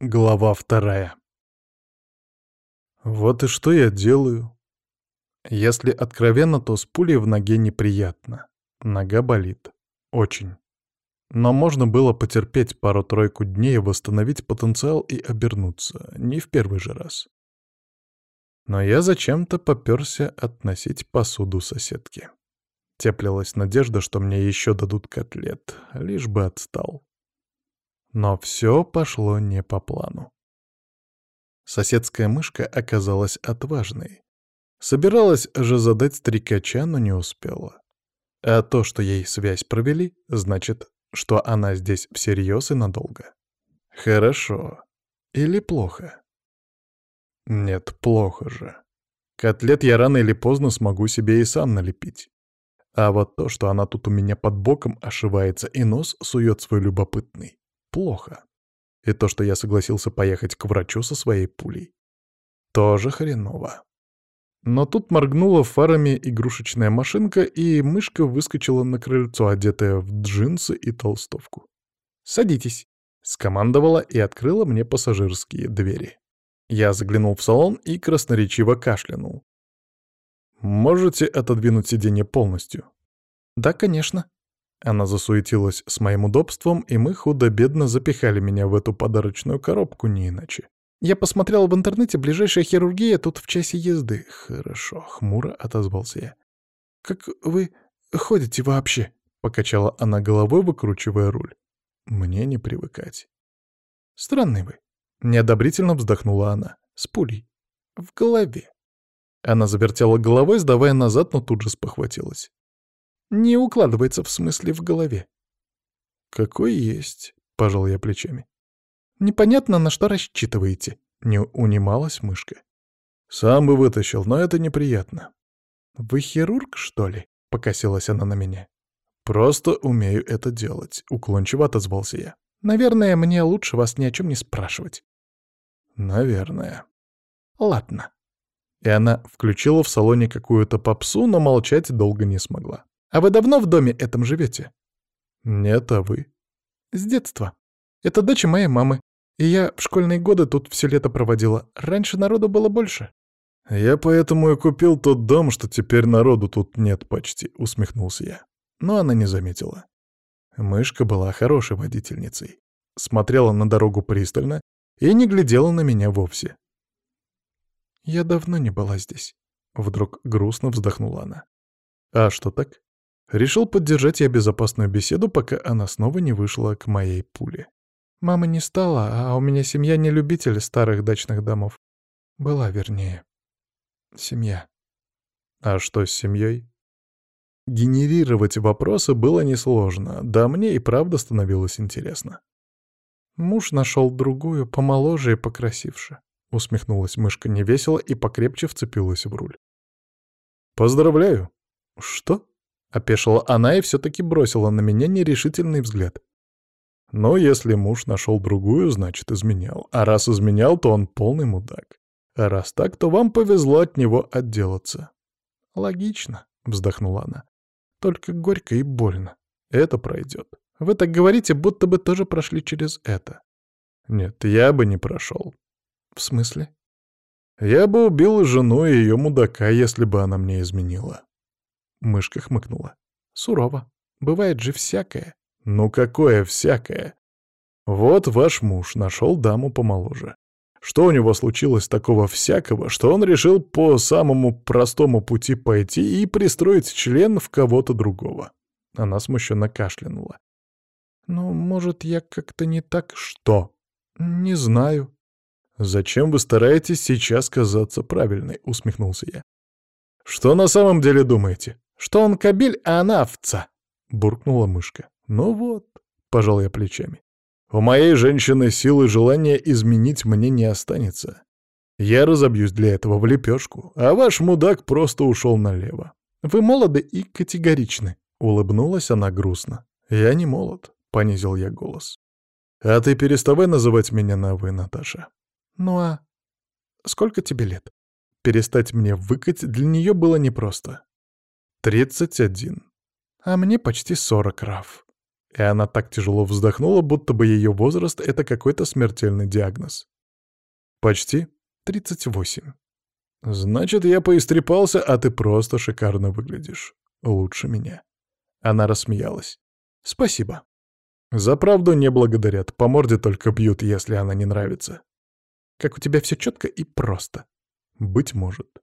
Глава вторая. Вот и что я делаю. Если откровенно, то с пулей в ноге неприятно. Нога болит. Очень. Но можно было потерпеть пару-тройку дней, восстановить потенциал и обернуться. Не в первый же раз. Но я зачем-то попёрся относить посуду соседке. Теплилась надежда, что мне еще дадут котлет, лишь бы отстал. Но все пошло не по плану. Соседская мышка оказалась отважной. Собиралась же задать стрекача, но не успела. А то, что ей связь провели, значит, что она здесь всерьез и надолго. Хорошо. Или плохо? Нет, плохо же. Котлет я рано или поздно смогу себе и сам налепить. А вот то, что она тут у меня под боком ошивается и нос сует свой любопытный, плохо. И то, что я согласился поехать к врачу со своей пулей, тоже хреново. Но тут моргнула фарами игрушечная машинка, и мышка выскочила на крыльцо, одетая в джинсы и толстовку. «Садитесь», — скомандовала и открыла мне пассажирские двери. Я заглянул в салон и красноречиво кашлянул. «Можете отодвинуть сиденье полностью?» «Да, конечно», она засуетилась с моим удобством, и мы худо-бедно запихали меня в эту подарочную коробку, не иначе. Я посмотрел в интернете, ближайшая хирургия тут в часе езды. Хорошо, хмуро отозвался я. Как вы ходите вообще? Покачала она головой, выкручивая руль. Мне не привыкать. Странный вы. Неодобрительно вздохнула она. С пулей. В голове. Она завертела головой, сдавая назад, но тут же спохватилась. Не укладывается в смысле в голове. Какой есть, пожал я плечами. Непонятно, на что рассчитываете, не унималась мышка. Сам бы вытащил, но это неприятно. Вы хирург, что ли? Покосилась она на меня. Просто умею это делать, уклончиво отозвался я. Наверное, мне лучше вас ни о чем не спрашивать. Наверное. Ладно. И она включила в салоне какую-то попсу, но молчать долго не смогла. А вы давно в доме этом живете? Нет, а вы? С детства. Это дача моей мамы. И я в школьные годы тут все лето проводила. Раньше народу было больше. Я поэтому и купил тот дом, что теперь народу тут нет почти, усмехнулся я. Но она не заметила. Мышка была хорошей водительницей. Смотрела на дорогу пристально и не глядела на меня вовсе. «Я давно не была здесь», — вдруг грустно вздохнула она. «А что так?» Решил поддержать я безопасную беседу, пока она снова не вышла к моей пуле. Мамы не стало, а у меня семья не любитель старых дачных домов. Была, вернее. Семья. А что с семьей? Генерировать вопросы было несложно, да мне и правда становилось интересно. Муж нашел другую, помоложе и покрасивше. Усмехнулась мышка невесело и покрепче вцепилась в руль. «Поздравляю!» «Что?» Опешила она и все-таки бросила на меня нерешительный взгляд. Но если муж нашел другую, значит изменял. А раз изменял, то он полный мудак. А раз так, то вам повезло от него отделаться. Логично, вздохнула она. Только горько и больно. Это пройдет. Вы так говорите, будто бы тоже прошли через это. Нет, я бы не прошел. В смысле? Я бы убил жену и ее мудака, если бы она мне изменила. Мышка хмыкнула. Сурово. Бывает же всякое. Ну какое всякое? Вот ваш муж нашел даму помоложе. Что у него случилось такого всякого, что он решил по самому простому пути пойти и пристроить член в кого-то другого? Она смущенно кашлянула. «Ну, может, я как-то не так...» «Что?» «Не знаю». «Зачем вы стараетесь сейчас казаться правильной?» — усмехнулся я. «Что на самом деле думаете? Что он кобель, а она овца, — буркнула мышка. Ну вот, — пожал я плечами. У моей женщины силы желания изменить мне не останется. Я разобьюсь для этого в лепешку, а ваш мудак просто ушел налево. Вы молоды и категоричны, — улыбнулась она грустно. Я не молод, — понизил я голос. А ты переставай называть меня на «вы», Наташа. Ну а сколько тебе лет? Перестать мне выкать для нее было непросто. «Тридцать один. А мне почти сорок, Раф». И она так тяжело вздохнула, будто бы ее возраст — это какой-то смертельный диагноз. Почти 38. Значит, я поистрепался, а ты просто шикарно выглядишь. Лучше меня. Она рассмеялась. Спасибо. За правду не благодарят, по морде только бьют, если она не нравится. Как у тебя все четко и просто. Быть может.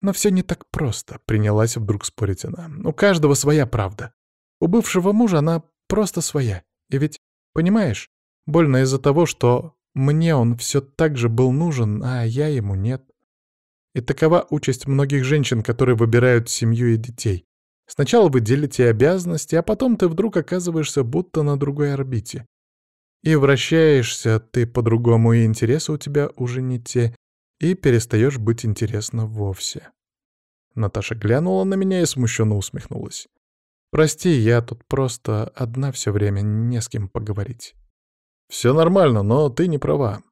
Но все не так просто, принялась вдруг спорить она. У каждого своя правда. У бывшего мужа она просто своя. И ведь, понимаешь, больно из-за того, что мне он все так же был нужен, а я ему нет. И такова участь многих женщин, которые выбирают семью и детей. Сначала вы делите обязанности, а потом ты вдруг оказываешься будто на другой орбите. И вращаешься ты по-другому, и интересы у тебя уже не те, и перестаешь быть интересна вовсе. Наташа глянула на меня и смущенно усмехнулась. «Прости, я тут просто одна все время, не с кем поговорить». «Все нормально, но ты не права.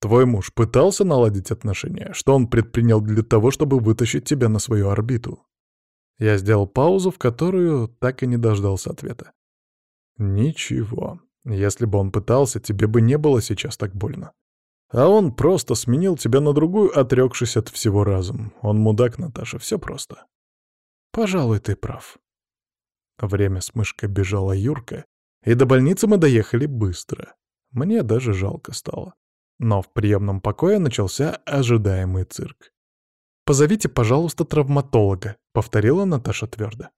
Твой муж пытался наладить отношения? Что он предпринял для того, чтобы вытащить тебя на свою орбиту?» Я сделал паузу, в которую так и не дождался ответа. «Ничего. Если бы он пытался, тебе бы не было сейчас так больно. А он просто сменил тебя на другую, отрекшись от всего разум. Он мудак, Наташа, все просто». «Пожалуй, ты прав». Время с мышкой бежала Юрка, и до больницы мы доехали быстро. Мне даже жалко стало. Но в приемном покое начался ожидаемый цирк. «Позовите, пожалуйста, травматолога», — повторила Наташа твердо.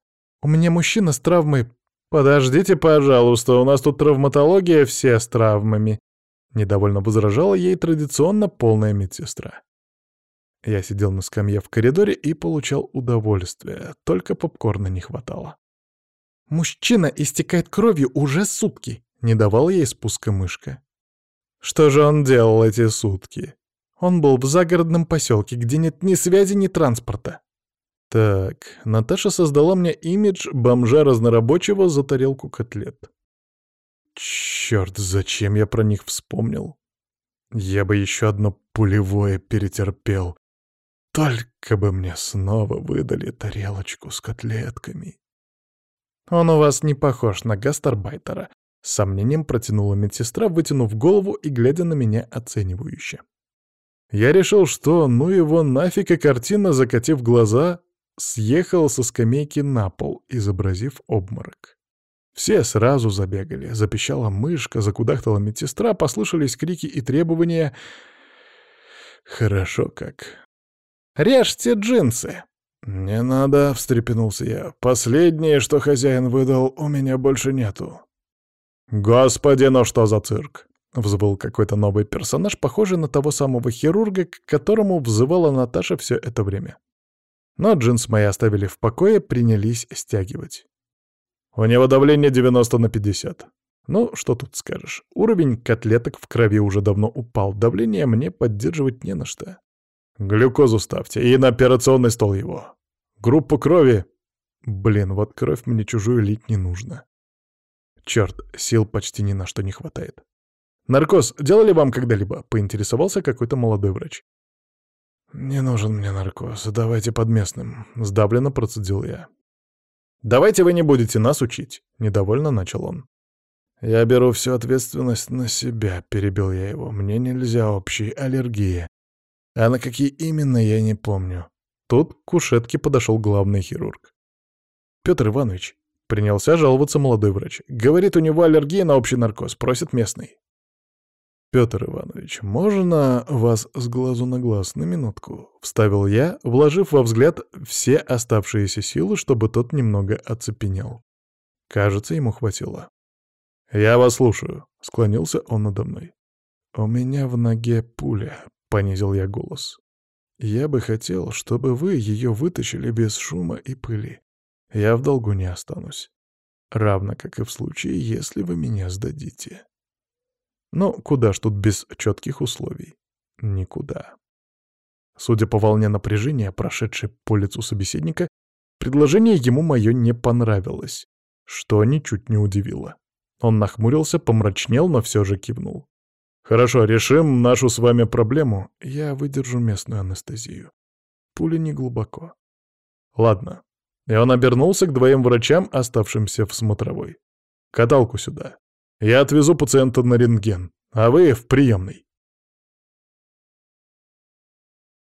«У меня мужчина с травмой...» «Подождите, пожалуйста, у нас тут травматология все с травмами», — недовольно возражала ей традиционно полная медсестра. Я сидел на скамье в коридоре и получал удовольствие, только попкорна не хватало. «Мужчина истекает кровью уже сутки», — не давал ей спуска мышка. «Что же он делал эти сутки?» Он был в загородном поселке, где нет ни связи, ни транспорта. Так, Наташа создала мне имидж бомжа разнорабочего за тарелку котлет. Черт, зачем я про них вспомнил? Я бы еще одно пулевое перетерпел. Только бы мне снова выдали тарелочку с котлетками. Он у вас не похож на гастарбайтера. С сомнением протянула медсестра, вытянув голову и глядя на меня оценивающе. Я решил, что ну его нафиг, и картина, закатив глаза, съехал со скамейки на пол, изобразив обморок. Все сразу забегали. Запищала мышка, закудахтала медсестра, послышались крики и требования. Хорошо как. «Режьте джинсы!» «Не надо», — встрепенулся я. «Последнее, что хозяин выдал, у меня больше нету». «Господи, ну что за цирк!» — взвыл какой-то новый персонаж, похожий на того самого хирурга, к которому взывала Наташа все это время. Но джинс мои оставили в покое, принялись стягивать. У него давление 90 на 50. Ну, что тут скажешь. Уровень котлеток в крови уже давно упал, давление мне поддерживать не на что. Глюкозу ставьте и на операционный стол его. Группу крови... Блин, вот кровь мне чужую лить не нужно. Черт, сил почти ни на что не хватает. «Наркоз делали вам когда-либо?» — поинтересовался какой-то молодой врач. «Не нужен мне наркоз, давайте под местным», — сдавленно процедил я. «Давайте вы не будете нас учить», — недовольно начал он. «Я беру всю ответственность на себя», — перебил я его. «Мне нельзя общей аллергии. А на какие именно, я не помню». Тут к кушетке подошел главный хирург. «Петр Иванович», — принялся жаловаться молодой врач, — «говорит, у него аллергия на общий наркоз, просит местный». «Петр Иванович, можно вас с глазу на глаз на минутку?» — вставил я, вложив во взгляд все оставшиеся силы, чтобы тот немного оцепенел. Кажется, ему хватило. «Я вас слушаю», — склонился он надо мной. «У меня в ноге пуля», — понизил я голос. «Я бы хотел, чтобы вы ее вытащили без шума и пыли. Я в долгу не останусь. Равно как и в случае, если вы меня сдадите». Но куда ж тут без четких условий? Никуда. Судя по волне напряжения, прошедшей по лицу собеседника, предложение ему мое не понравилось, что ничуть не удивило. Он нахмурился, помрачнел, но все же кивнул. «Хорошо, решим нашу с вами проблему. Я выдержу местную анестезию. Пуля не глубоко». «Ладно». И он обернулся к двоим врачам, оставшимся в смотровой. Каталку сюда. Я отвезу пациента на рентген, а вы в приемный.